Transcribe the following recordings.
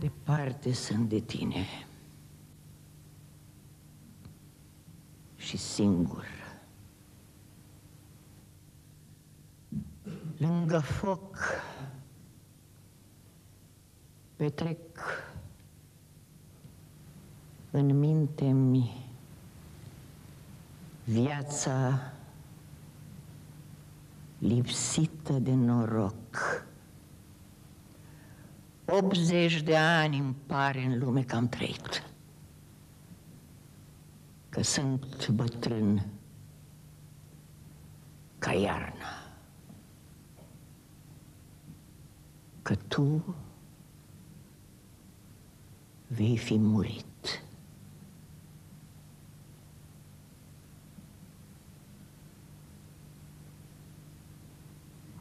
departe sunt de tine Și singur Lângă foc Petrec în minte-mi viața lipsită de noroc. 80 de ani îmi pare în lume că am trăit. Că sunt bătrân ca iarna. Că tu vei fi murit.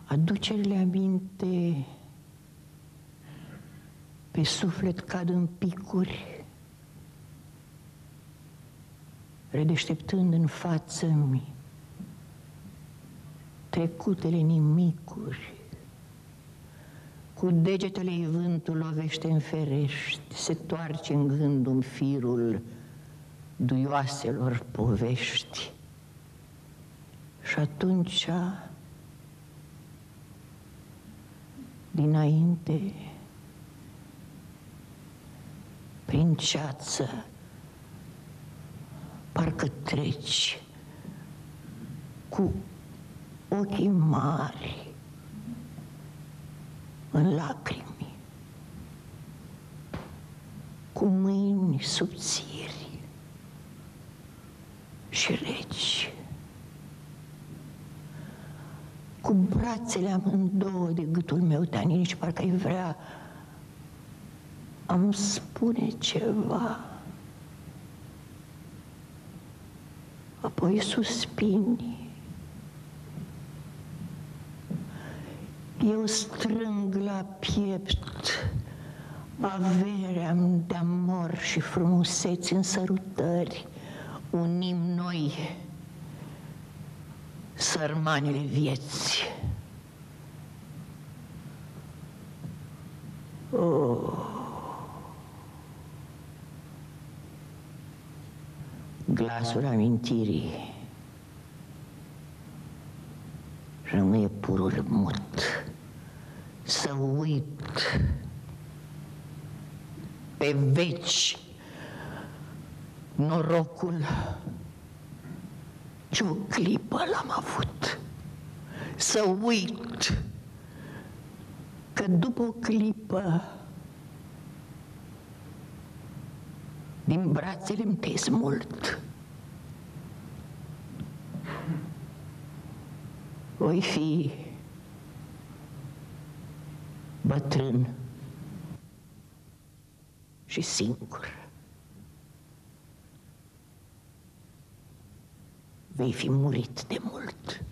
Aducerile aminte pe suflet cad în picuri, redeșteptând în față mi trecutele nimicuri. Cu degetele vântul lovește în ferești, se toarce în gândul firul duioaselor povești. Și atunci, dinainte, prin ceață, parcă treci cu ochii mari în lacrimi, cu mâini subțiri și reci, cu brațele amândouă de gâtul meu tanin și parcă îi vrea am spune ceva. Apoi suspini. Eu strâng la piept averea de amor și frumuseți în sărutări. Unim noi sărmanele vieți. Oh. Glasul amintirii. Rămâie purul mut să uit pe veci norocul ce o clipă l-am avut. Să uit că după o clipă din brațele îmi te smult. Voi fi bătrân și singur. Vei fi murit de mult.